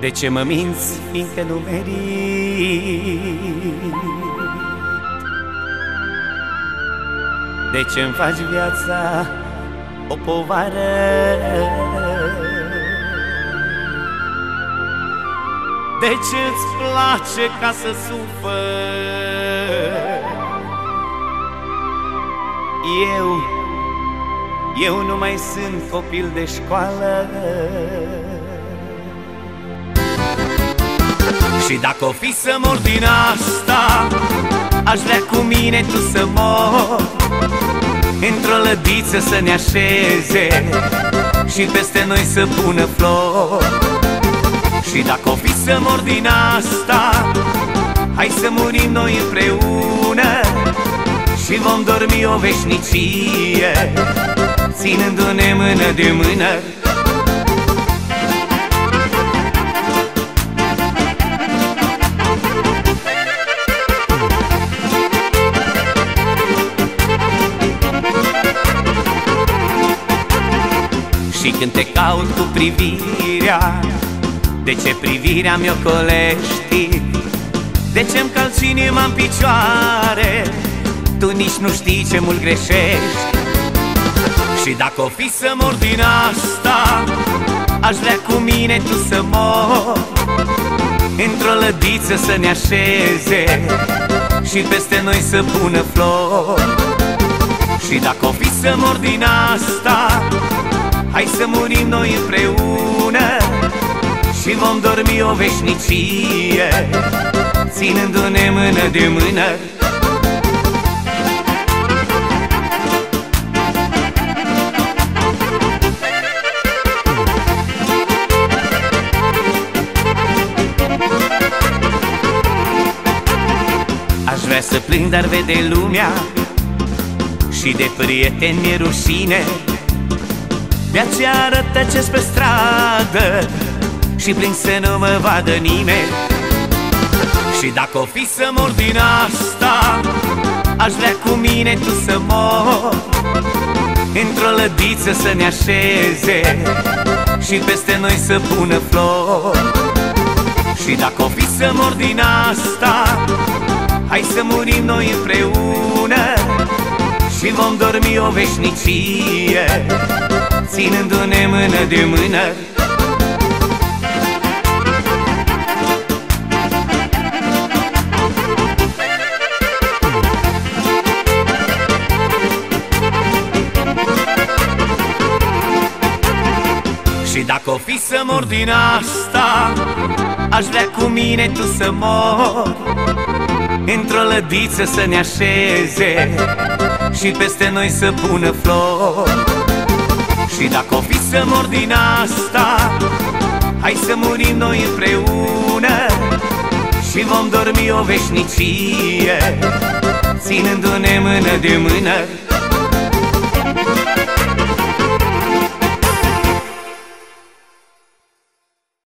De ce mă minți, fiindcă nu merit? De ce îmi faci viața o povară? De ce îți place ca să sufăr? Eu, eu nu mai sunt copil de școală Și dacă o fi să mor din asta Aș vrea cu mine tu să mor. Într-o lădiță să ne așeze Și peste noi să pună flori. Și dacă o fi să mor din asta Hai să murim noi împreună Și vom dormi o veșnicie Ținându-ne mână de mână Și când te caut cu privirea De ce privirea mi-o colești? De ce-mi calci inima în picioare? Tu nici nu știi ce mult greșești Și dacă o fi să mor din asta Aș vrea cu mine tu să mor Într-o lădiță să ne așeze Și peste noi să pună flori Și dacă o fi să mor din asta Hai să murim noi împreună Și vom dormi o veșnicie Ținându-ne mână de mână. Aș vrea să plâng, dar vede lumea Și de prieteni mi-e rușine de aceea arăt ce pe stradă Și plâng să nu mă vadă nimeni. Și dacă o fi să mor din asta Aș vrea cu mine tu să mor Într-o lădiță să ne așeze Și peste noi să pună flori. Și dacă o fi să mor din asta Hai să murim noi împreună Și vom dormi o veșnicie Ținându-ne mână de mână. Și dacă o fi să mor din asta Aș vrea cu mine tu să mor. Într-o lădiță să ne așeze Și peste noi să pună flori Și dacă o fi să mor din asta Hai să murim noi împreună. Și vom dormi o veșnicie Ținându-ne mână de mână